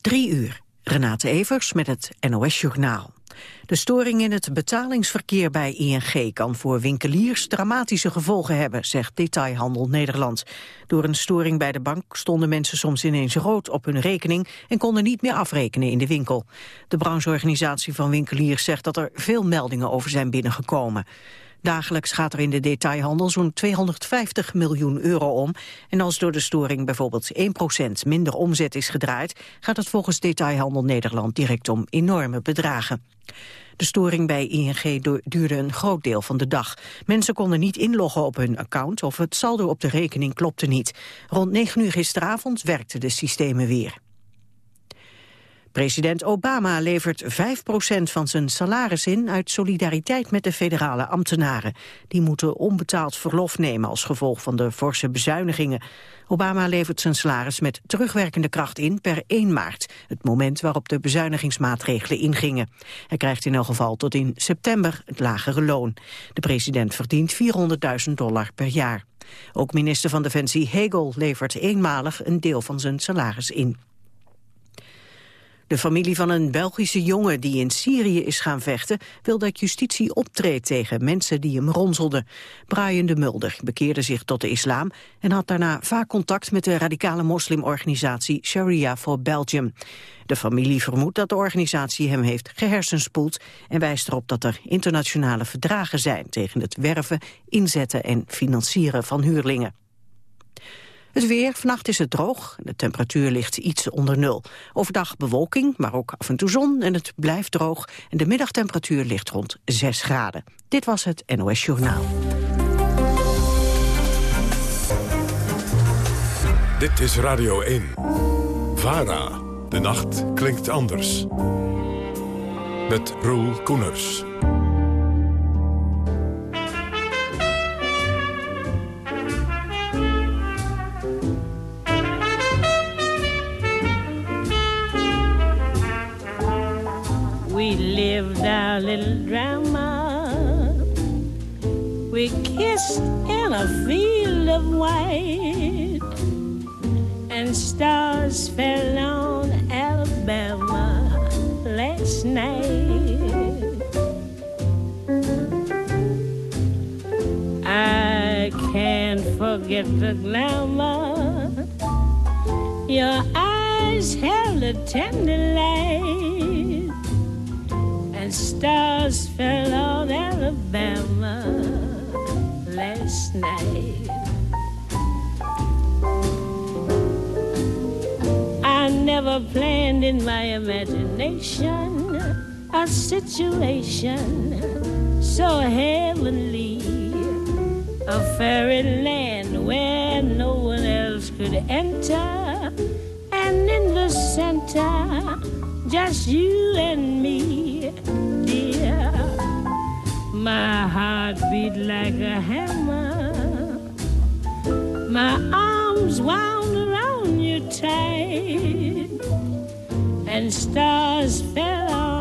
Drie uur. Renate Evers met het NOS Journaal. De storing in het betalingsverkeer bij ING kan voor winkeliers dramatische gevolgen hebben, zegt Detailhandel Nederland. Door een storing bij de bank stonden mensen soms ineens rood op hun rekening en konden niet meer afrekenen in de winkel. De brancheorganisatie van winkeliers zegt dat er veel meldingen over zijn binnengekomen. Dagelijks gaat er in de detailhandel zo'n 250 miljoen euro om. En als door de storing bijvoorbeeld 1% minder omzet is gedraaid... gaat het volgens Detailhandel Nederland direct om enorme bedragen. De storing bij ING duurde een groot deel van de dag. Mensen konden niet inloggen op hun account of het saldo op de rekening klopte niet. Rond 9 uur gisteravond werkten de systemen weer. President Obama levert 5% van zijn salaris in uit solidariteit met de federale ambtenaren. Die moeten onbetaald verlof nemen als gevolg van de forse bezuinigingen. Obama levert zijn salaris met terugwerkende kracht in per 1 maart, het moment waarop de bezuinigingsmaatregelen ingingen. Hij krijgt in elk geval tot in september het lagere loon. De president verdient 400.000 dollar per jaar. Ook minister van Defensie Hegel levert eenmalig een deel van zijn salaris in. De familie van een Belgische jongen die in Syrië is gaan vechten... wil dat justitie optreedt tegen mensen die hem ronselden. Brian de Mulder bekeerde zich tot de islam... en had daarna vaak contact met de radicale moslimorganisatie Sharia for Belgium. De familie vermoedt dat de organisatie hem heeft gehersenspoeld... en wijst erop dat er internationale verdragen zijn... tegen het werven, inzetten en financieren van huurlingen. Het weer, vannacht is het droog. De temperatuur ligt iets onder nul. Overdag bewolking, maar ook af en toe zon en het blijft droog. En de middagtemperatuur ligt rond 6 graden. Dit was het NOS Journaal. Dit is Radio 1. VARA. De nacht klinkt anders. Met Roel Koeners. Lived our little drama. We kissed in a field of white, and stars fell on Alabama last night. I can't forget the glamour. Your eyes held a tender light stars fell on Alabama last night. I never planned in my imagination a situation so heavenly, a fairyland where no one else could enter, and in the center, just you and me. My heart beat like a hammer. My arms wound around you tight, and stars fell on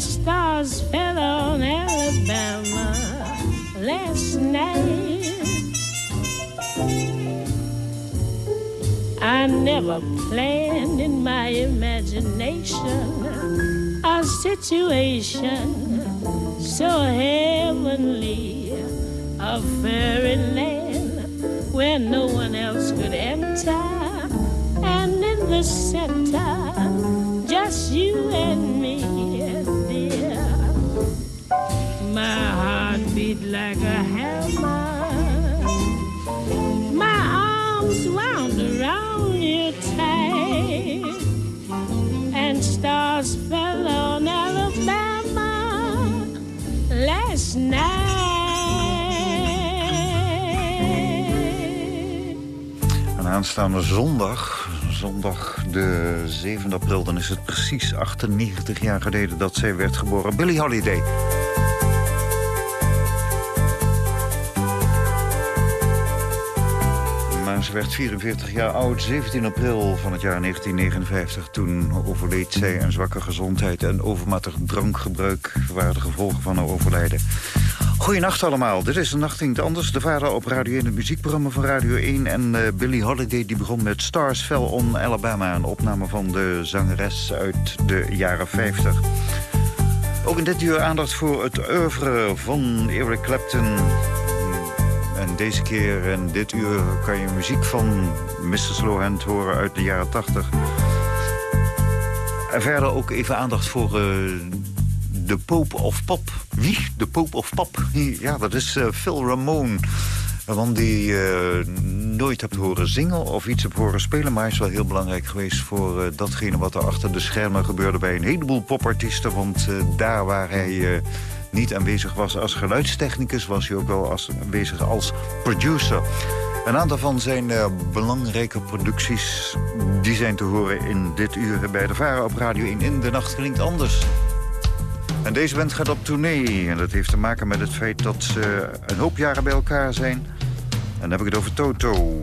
stars fell on Alabama last night. I never planned in my imagination a situation so heavenly, a fairyland where no one else could enter, and in the center, just you and me, like a hammer. My arms wound around you tight, and stars fell on Alabama last night. En aanstaande zondag, zondag de 7 april... dan is het precies 98 jaar geleden dat zij werd geboren. Billie Holiday. Ze werd 44 jaar oud, 17 april van het jaar 1959. Toen overleed zij een zwakke gezondheid en overmatig drankgebruik... waren de gevolgen van haar overlijden. Goedenacht allemaal, dit is de Nacht Anders. De vader op Radio 1, het muziekprogramma van Radio 1. En uh, Billie Holiday die begon met Stars Fell on Alabama. Een opname van de zangeres uit de jaren 50. Ook in dit uur aandacht voor het oeuvre van Eric Clapton... En deze keer in dit uur kan je muziek van Mr. Slowhand horen uit de jaren 80. En verder ook even aandacht voor uh, de Pope of Pop. Wie? De Pope of Pop? Ja, dat is uh, Phil Ramone. Man die uh, nooit hebt horen zingen of iets hebt horen spelen... maar is wel heel belangrijk geweest voor datgene wat er achter de schermen gebeurde... bij een heleboel popartiesten, want daar waar hij niet aanwezig was als geluidstechnicus... was hij ook wel als, aanwezig als producer. Een aantal van zijn uh, belangrijke producties... die zijn te horen in dit uur bij de Varen op Radio 1. In de nacht klinkt anders. En deze band gaat op tournee. En dat heeft te maken met het feit dat ze een hoop jaren bij elkaar zijn. En dan heb ik het over Toto.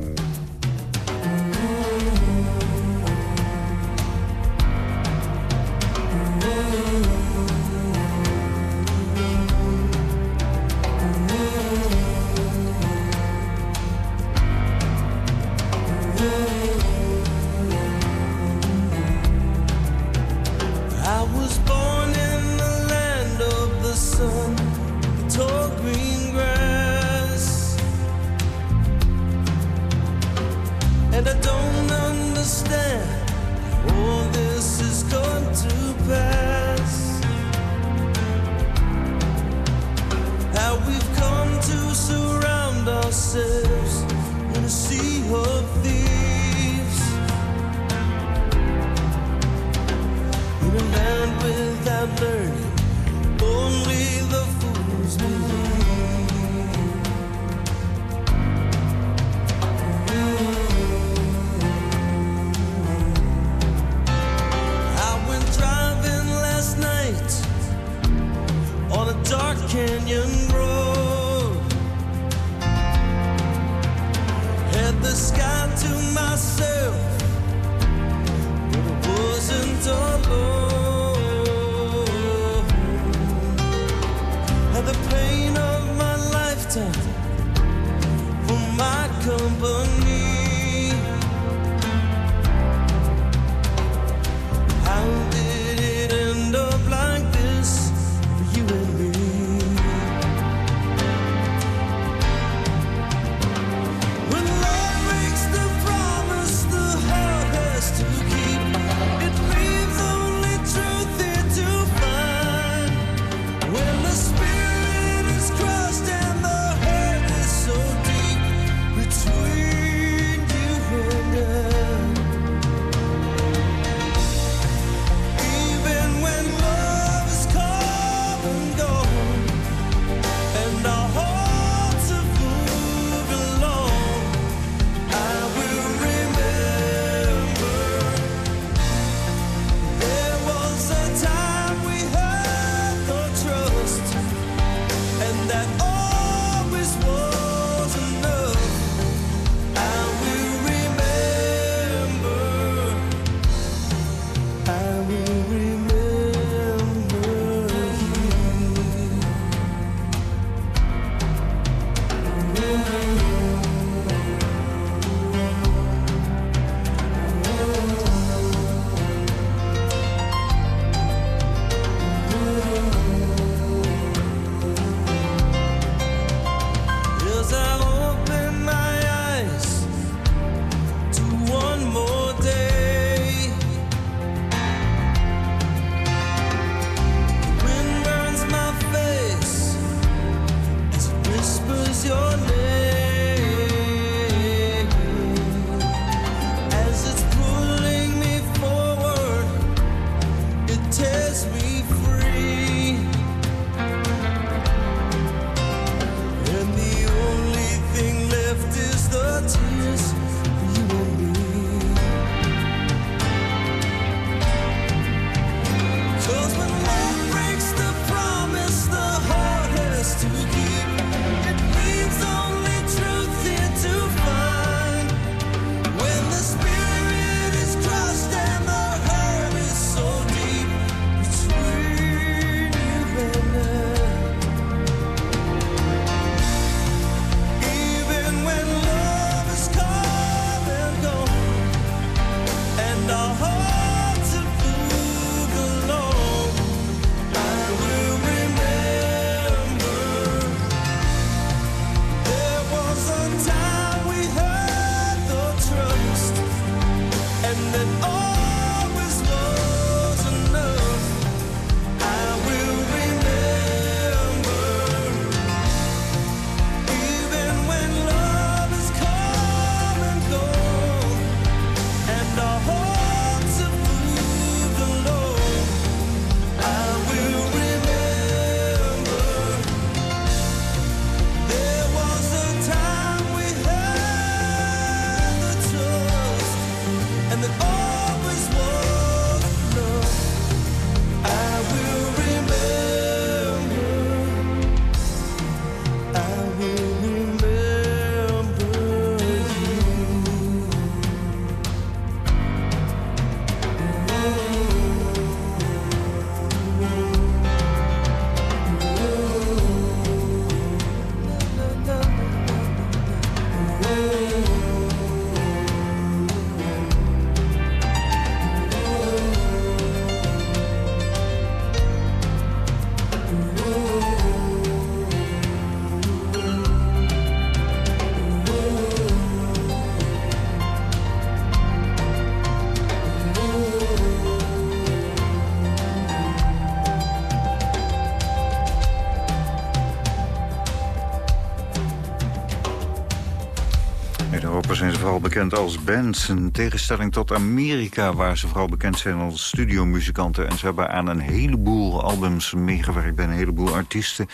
Bekend als bands. In tegenstelling tot Amerika, waar ze vooral bekend zijn als studiomuzikanten. En ze hebben aan een heleboel albums meegewerkt bij een heleboel artiesten.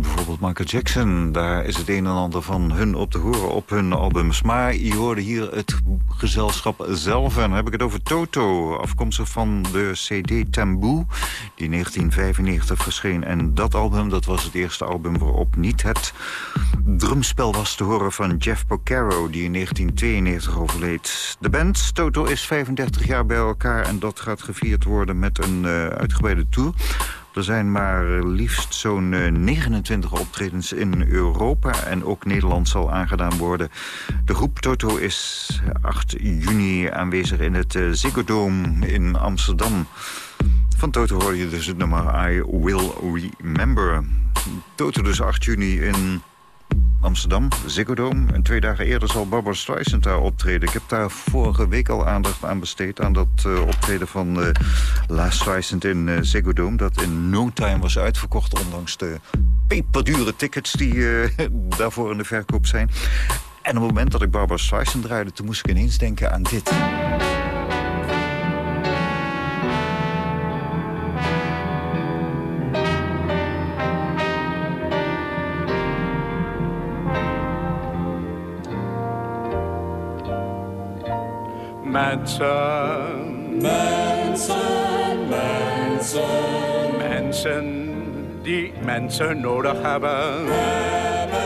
Bijvoorbeeld Michael Jackson, daar is het een en ander van hun op te horen op hun albums. Maar je hoorde hier het gezelschap zelf. En dan heb ik het over Toto, afkomstig van de CD Tamboe... die in 1995 verscheen. En dat album, dat was het eerste album waarop niet het drumspel was te horen van Jeff Porcaro... die in 1992 overleed. De band Toto is 35 jaar bij elkaar en dat gaat gevierd worden met een uh, uitgebreide tour... Er zijn maar liefst zo'n 29 eh, optredens in Europa. En ook Nederland zal aangedaan worden. De groep Toto is 8 juni aanwezig in het eh, Ziggo Dome in Amsterdam. Van Toto hoor je dus het nummer I Will Remember. Toto dus 8 juni in Amsterdam, Ziggo Dome. En twee dagen eerder zal Barbara Streisand daar optreden. Ik heb daar vorige week al aandacht aan besteed... aan dat uh, optreden van uh, La Streisand in uh, Ziggo Dome... dat in no time was uitverkocht... ondanks de peperdure tickets die daarvoor in de verkoop zijn. En op het moment dat ik Barbara Streisand draaide... toen moest ik ineens denken aan dit... Mensen. Mensen, mensen. Mensen die mensen nodig hebben. Hebben,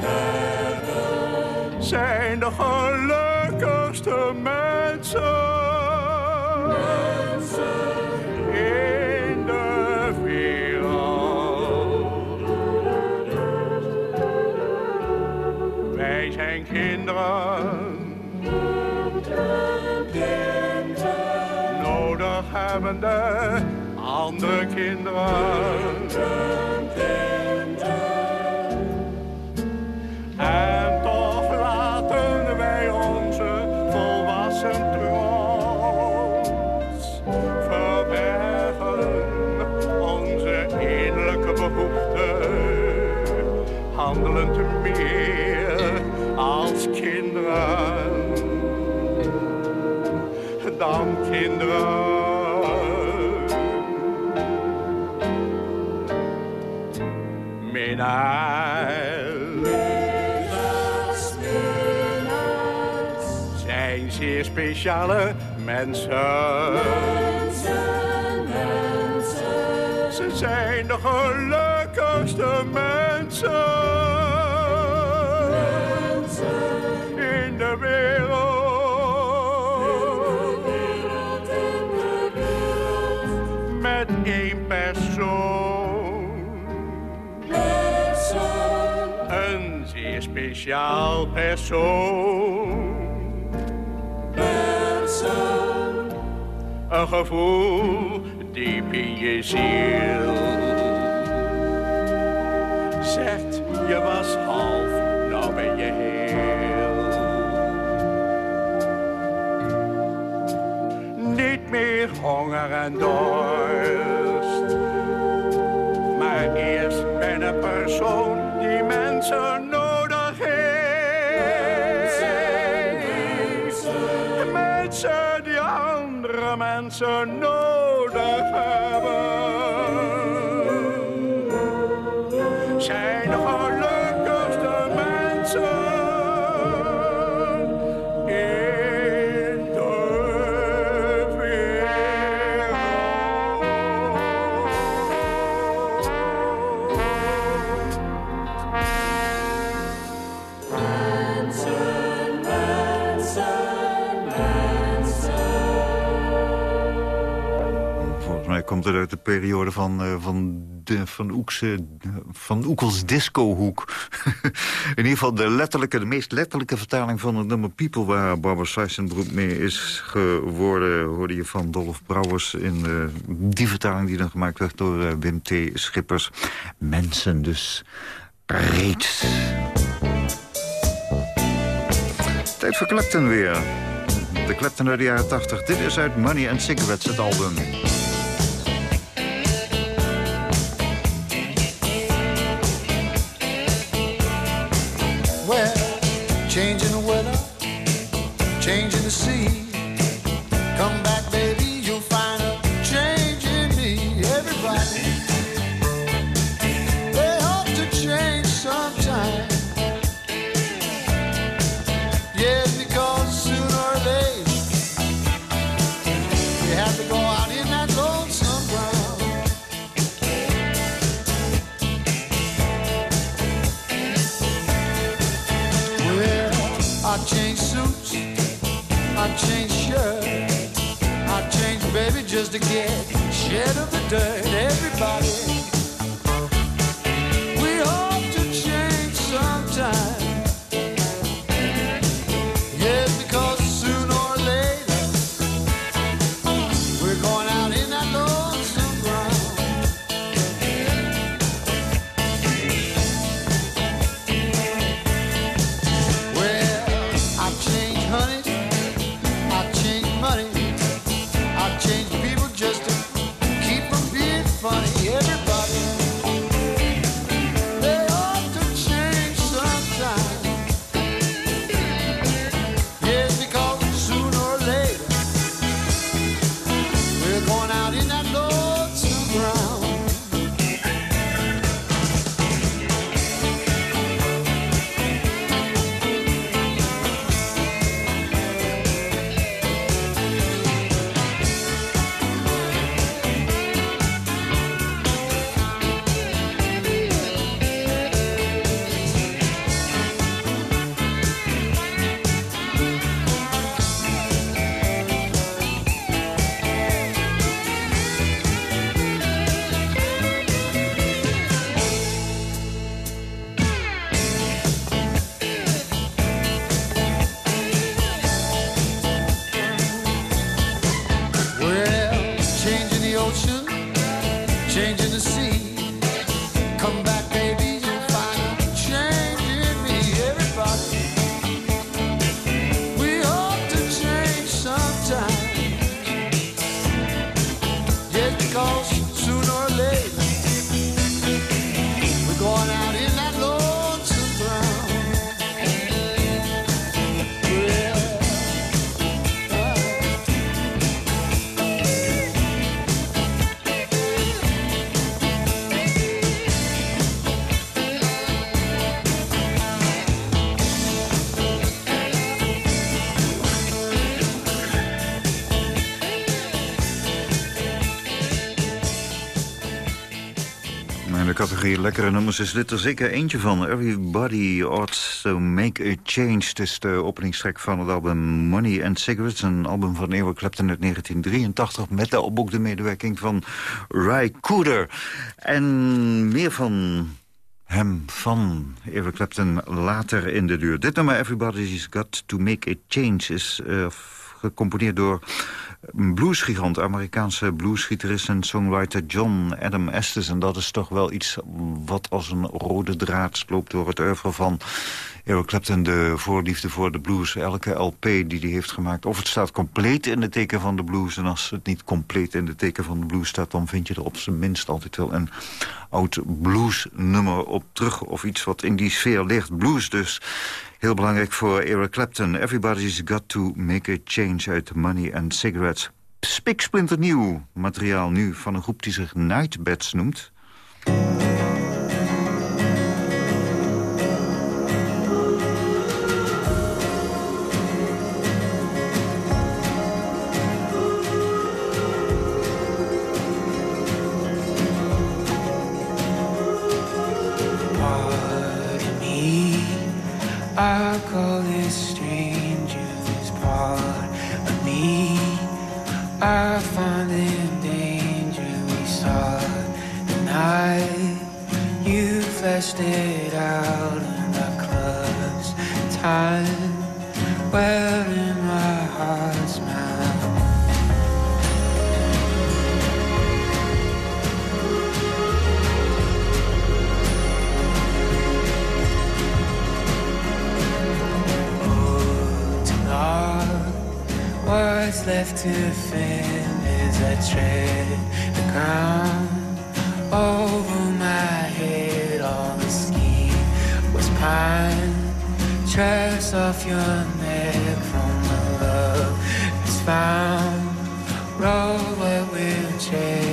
hebben. Zijn de gelukkigste mensen. Mensen. In de wereld. Wij zijn kinderen. Andere kinderen. En toch laten wij onze volwassen trots verbergen. Onze innerlijke behoeften handelen Zijn zeer speciale mensen. Ze zijn de gelukkigste mensen. In de wereld. Met één persoon. Een speciaal persoon. Een gevoel diep in je ziel. Zegt je was half, nou ben je heel. Niet meer honger en dorst. Maar eerst ben een persoon die mensen andere mensen uit de periode van, uh, van, de, van, Oekse, van Oekels discohoek. In ieder geval de, letterlijke, de meest letterlijke vertaling van het nummer People... waar Barbara Streisand mee is geworden... hoorde je van Dolph Brouwers in uh, die vertaling die dan gemaakt werd door Wim T. Schippers. Mensen dus reeds. Tijd voor Clapton weer. De Clapton uit de jaren 80. Dit is uit Money and Cigarettes, het album. changing the weather, changing the sea. Come back. Dirt. Everybody, De lekkere nummers is dit er zeker eentje van. Everybody ought to make a change. Het is de openingstrek van het album Money and Cigarettes. Een album van Eric Clapton uit 1983... met daarop ook de medewerking van Ry Cooder. En meer van hem, van Eric Clapton, later in de duur. Dit nummer Everybody's Got to Make a Change... is eh, gecomponeerd door een bluesgigant, Amerikaanse bluesgitarist en songwriter John Adam Estes. En dat is toch wel iets wat als een rode draad loopt door het oeuvre van Eric Clapton. De voorliefde voor de blues. Elke LP die hij heeft gemaakt. Of het staat compleet in het teken van de blues. En als het niet compleet in het teken van de blues staat... dan vind je er op zijn minst altijd wel een oud bluesnummer op terug. Of iets wat in die sfeer ligt. Blues dus. Heel belangrijk voor Eric Clapton. Everybody's got to make a change uit Money and Cigarettes. Spiksplinternieuw materiaal nu van een groep die zich Nightbats noemt. It out in the club's time, wearing my heart's mouth. tonight. What's left to feel is I tread the ground over my find trace of your neck from the love that's found. Roll where we'll chase.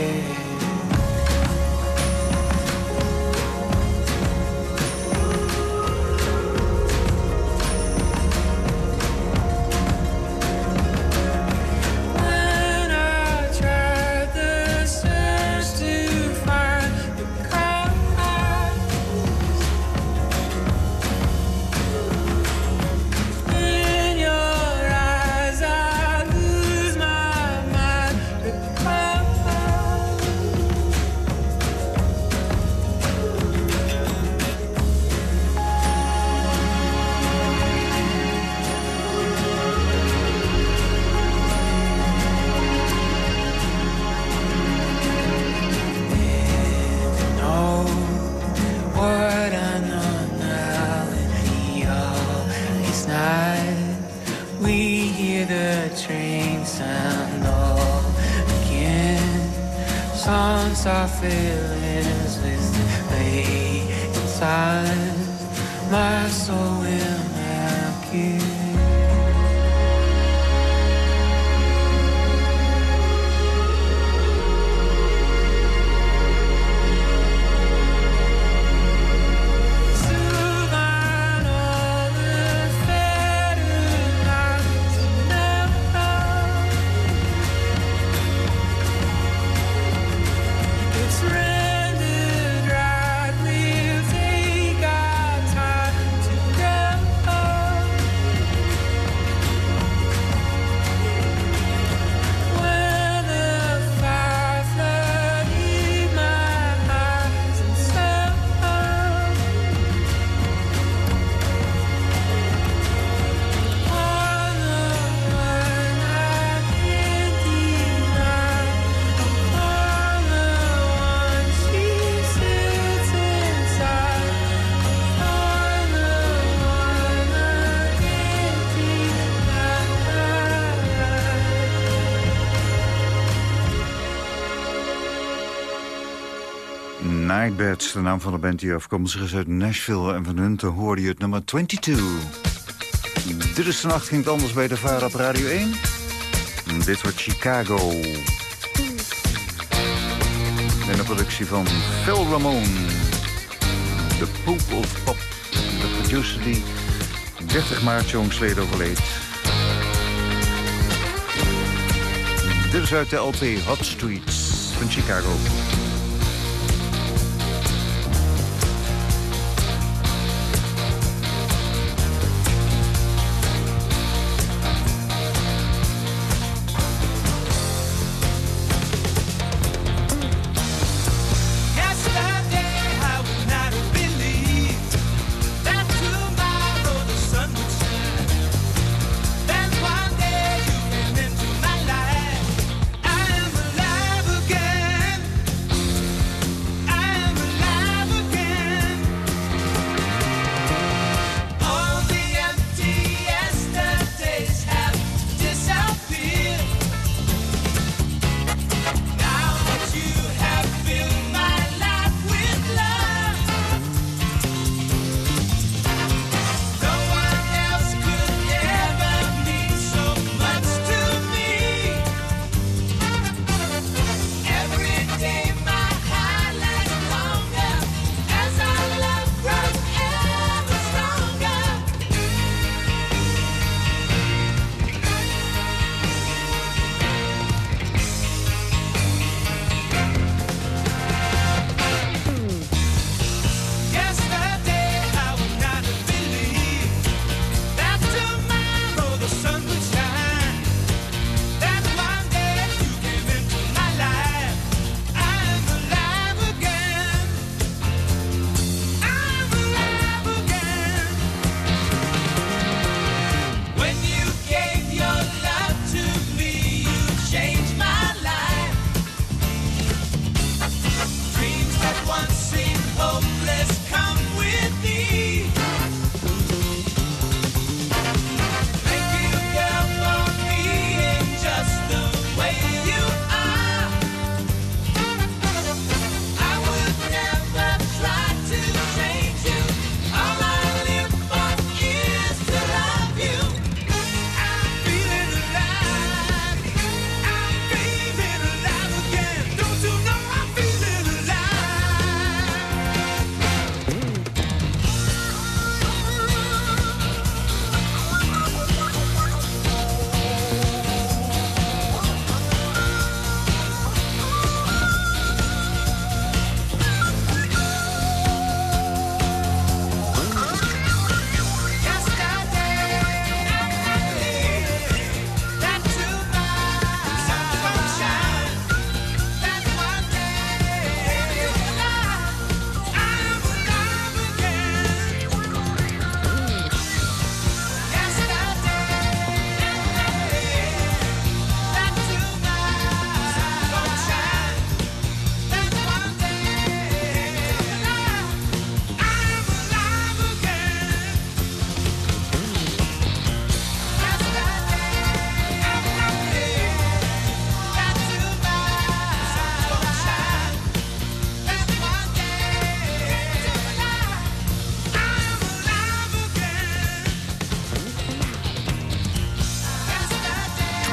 Nightbirds, de naam van de band die afkomstig is uit Nashville. En van hun te hoorde je het nummer 22. Dit is de nacht ging het anders bij de Vara op Radio 1. Dit wordt Chicago. In de productie van Phil Ramone. De Poop of Pop. De producer die 30 maart jongsleden overleed. Dit is uit de LP Hot Streets van Chicago.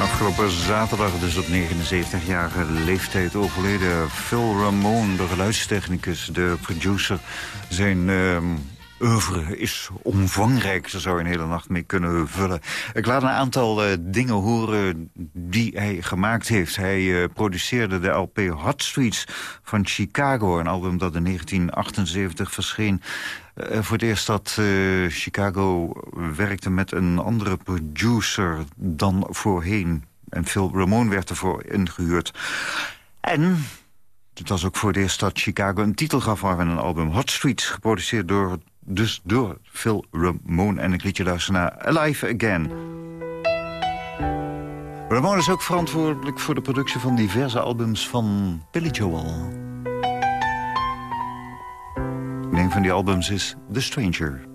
Afgelopen zaterdag, dus op 79-jarige leeftijd overleden... Phil Ramone, de geluidstechnicus, de producer. Zijn ehm oeuvre is omvangrijk. Daar zou je een hele nacht mee kunnen vullen. Ik laat een aantal eh, dingen horen die hij gemaakt heeft. Hij eh, produceerde de LP Hot Streets van Chicago. Een album dat in 1978 verscheen. Eh, voor het eerst dat eh, Chicago werkte met een andere producer dan voorheen. En Phil Ramone werd ervoor ingehuurd. En het was ook voor het eerst dat Chicago een titel gaf aan een album. Hot Streets, geproduceerd door, dus door Phil Ramone. En ik liet je luisteren naar Alive Again. Ramone is ook verantwoordelijk voor de productie van diverse albums van Billy Joel. En een van die albums is The Stranger.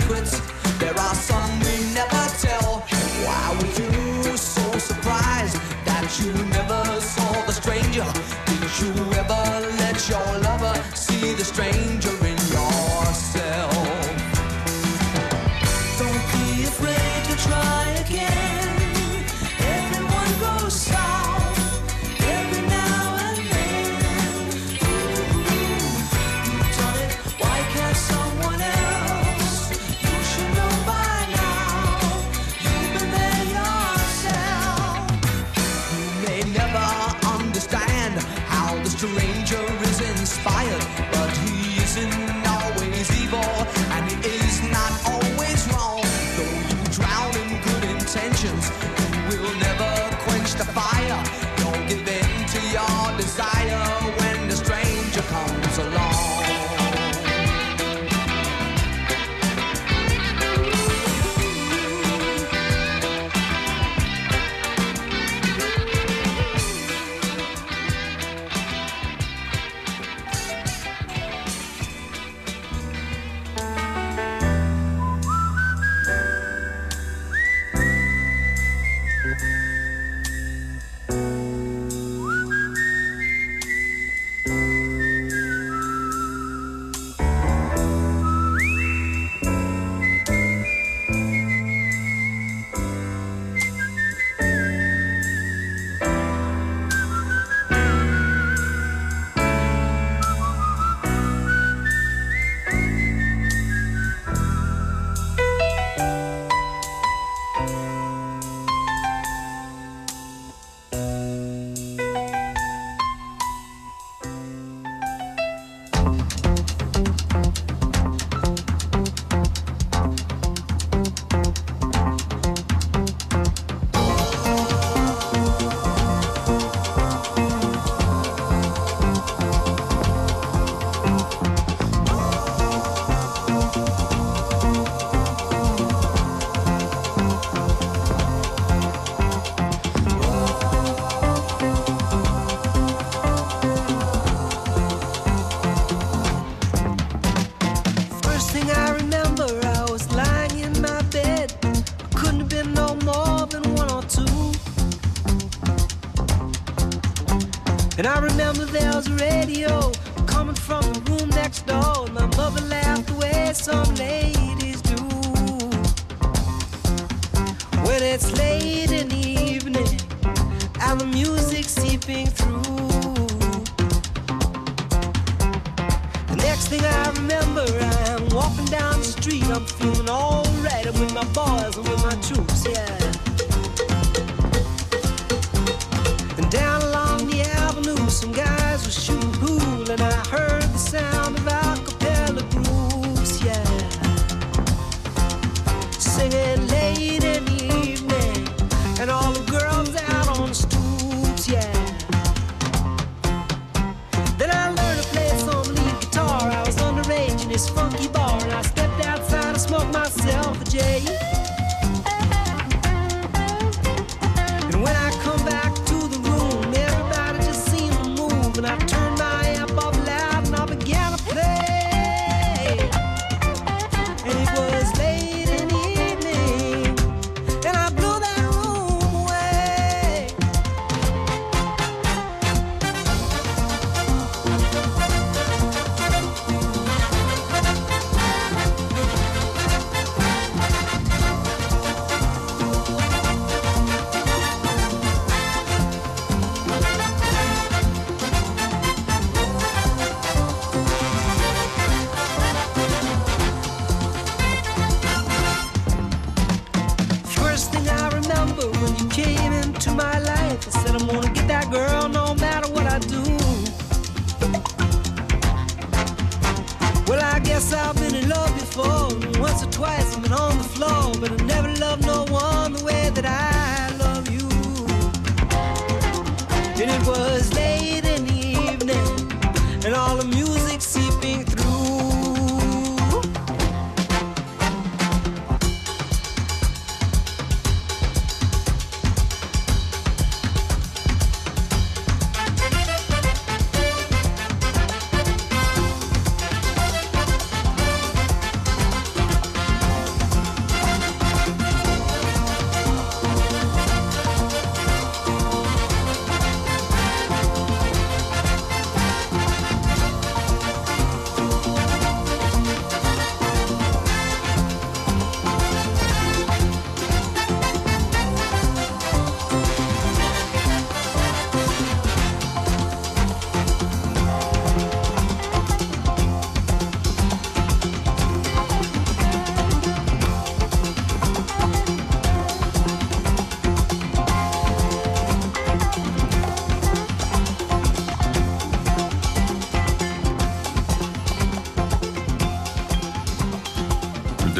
Secrets,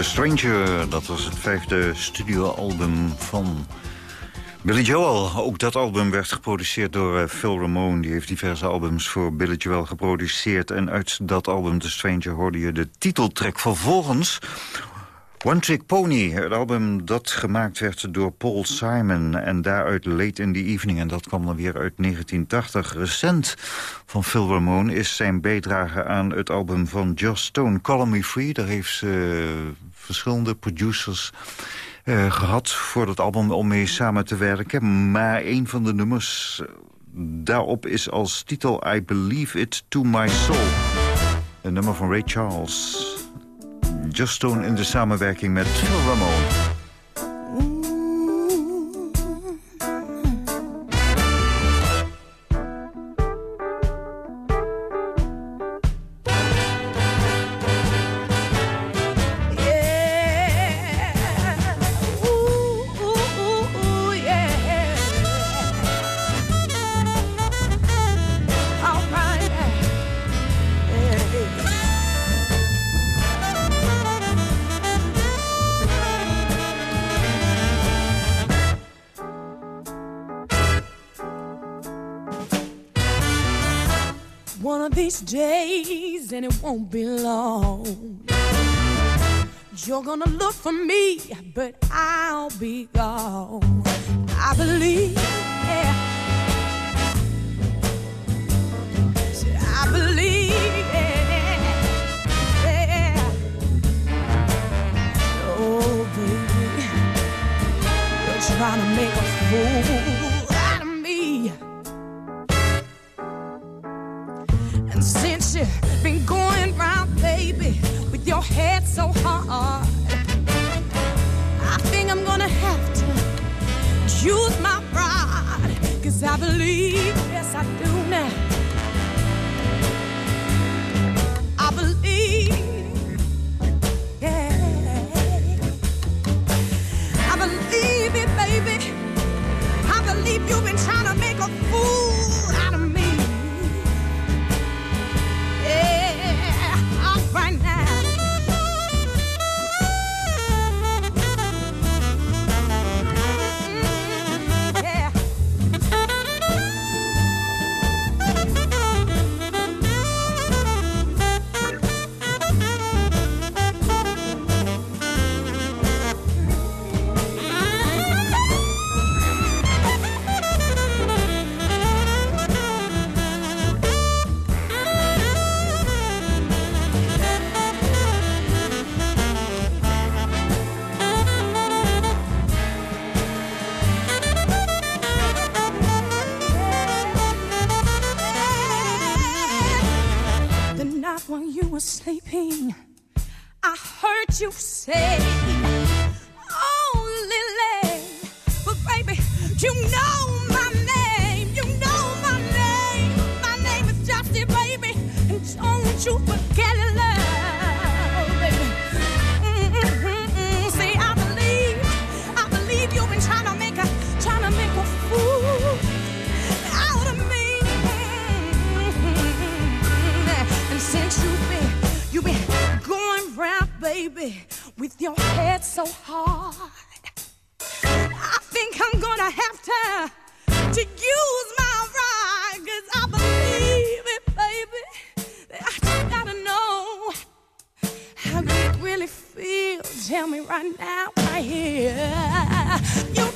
Stranger, dat was het vijfde studioalbum van Billy Joel. Ook dat album werd geproduceerd door eh, Phil Ramone. Die heeft diverse albums voor Billy Joel geproduceerd. En uit dat album, The Stranger, hoorde je de titeltrack. Vervolgens One Trick Pony, het album dat gemaakt werd door Paul Simon... en daaruit Late in the Evening, en dat kwam dan weer uit 1980. Recent van Phil Ramone is zijn bijdrage aan het album van Joss Stone... Call Me Free, daar heeft ze verschillende producers... eh, gehad voor dat album om mee samen te werken. Maar een van de nummers eh, daarop is als titel I Believe It To My Soul. Een nummer van Ray Charles... Just Stone in de samenwerking met Phil Ramone. won't be long. You're gonna look for me, but I'll be gone. I believe, yeah. I believe, yeah, yeah. Oh, baby, you're trying to make a fool. I do baby, with your head so hard, I think I'm gonna have to to use my ride, 'cause I believe it, baby. I just gotta know how you really feel. Tell me right now, right here. You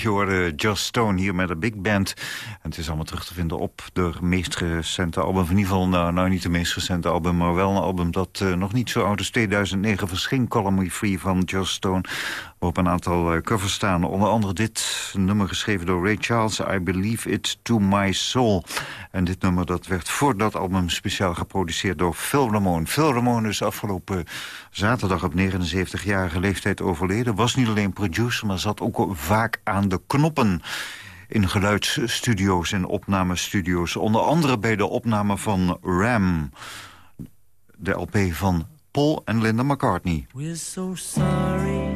Je hoorde Joss Stone hier met een big band. En het is allemaal terug te vinden op de meest recente album. In ieder geval, nou, nou niet de meest recente album... maar wel een album dat eh, nog niet zo oud is. 2009 verscheen Color Me Free van Joss Stone... waarop een aantal eh, covers staan. Onder andere dit nummer geschreven door Ray Charles... I Believe It To My Soul. En dit nummer dat werd voor dat album speciaal geproduceerd door Phil Ramone. Phil Ramone is afgelopen zaterdag op 79-jarige leeftijd overleden. Was niet alleen producer, maar zat ook vaak aan de knoppen in geluidsstudio's en opnamestudio's. Onder andere bij de opname van Ram, de LP van Paul en Linda McCartney. We're so sorry,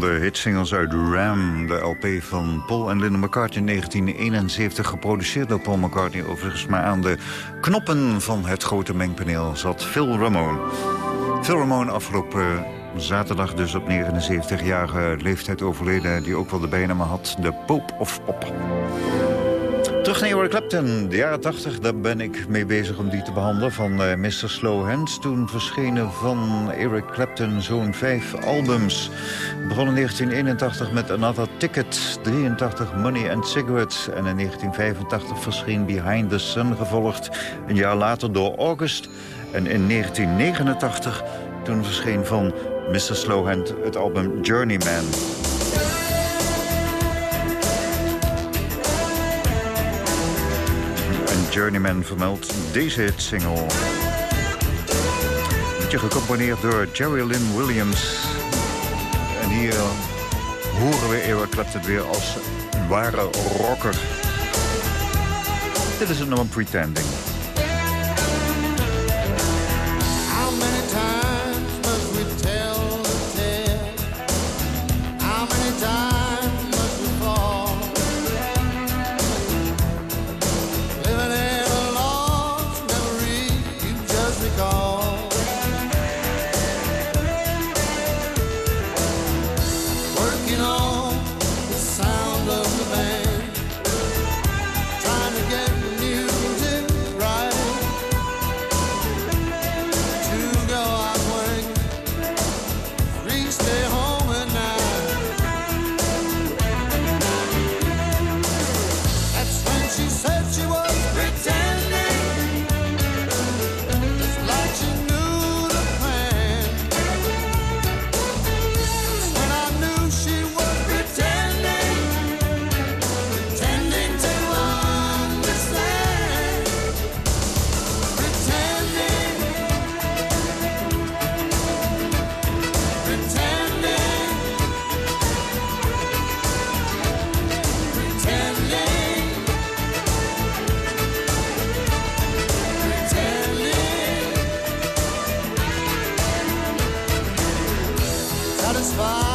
van de hitsingles uit Ram, de LP van Paul en Linda McCartney in 1971... geproduceerd door Paul McCartney overigens... maar aan de knoppen van het grote mengpaneel zat Phil Ramone. Phil Ramone afgelopen zaterdag dus op 79-jarige leeftijd overleden... die ook wel de bijnaam had, de Pope of Pop. Terug naar Eric Clapton, de jaren 80, daar ben ik mee bezig om die te behandelen. Van eh, Mr. Slow Hands, toen verschenen van Eric Clapton zo'n vijf albums. Begon in 1981 met Another Ticket, 83 Money and Cigarettes... en in 1985 verscheen Behind the Sun gevolgd. Een jaar later door August. En in 1989 toen verscheen van Mr. Slowhand het album Journeyman. En Journeyman vermeldt deze hitsingle. Liedje gecomponeerd door Jerry Lynn Williams. Hier horen we Eric Clapton weer als een ware rocker. Dit is het nummer Pretending. Satisfied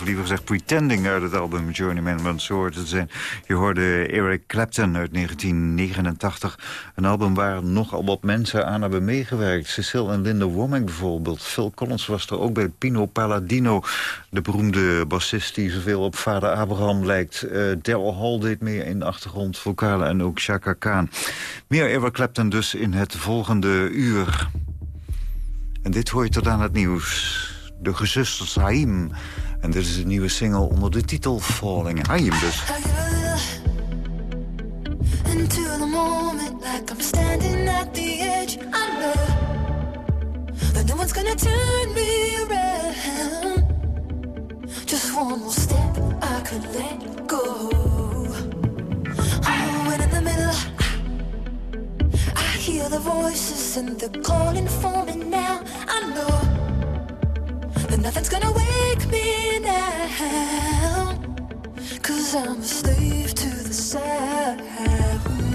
of liever gezegd Pretending uit het album Journeyman, hoort het te zijn. Je hoorde Eric Clapton uit 1989. Een album waar nogal wat mensen aan hebben meegewerkt. Cecil en Linda Womack bijvoorbeeld. Phil Collins was er ook bij Pino Palladino, de beroemde bassist die zoveel op vader Abraham lijkt. Uh, Daryl Hall deed mee in de achtergrond, vocalen en ook Chaka Khan. Meer Eric Clapton dus in het volgende uur. En dit hoor je tot aan het nieuws. De gezusters Haim. En dit is de nieuwe single onder de titel Falling. Haim dus. Into the moment like I'm standing at the edge. I know that no one's gonna turn me around. Just one more step, I could let go. And in the middle, I hear the voices and they're calling for me now. I know that nothing's gonna wake me now. Cause I'm a slave to the sound.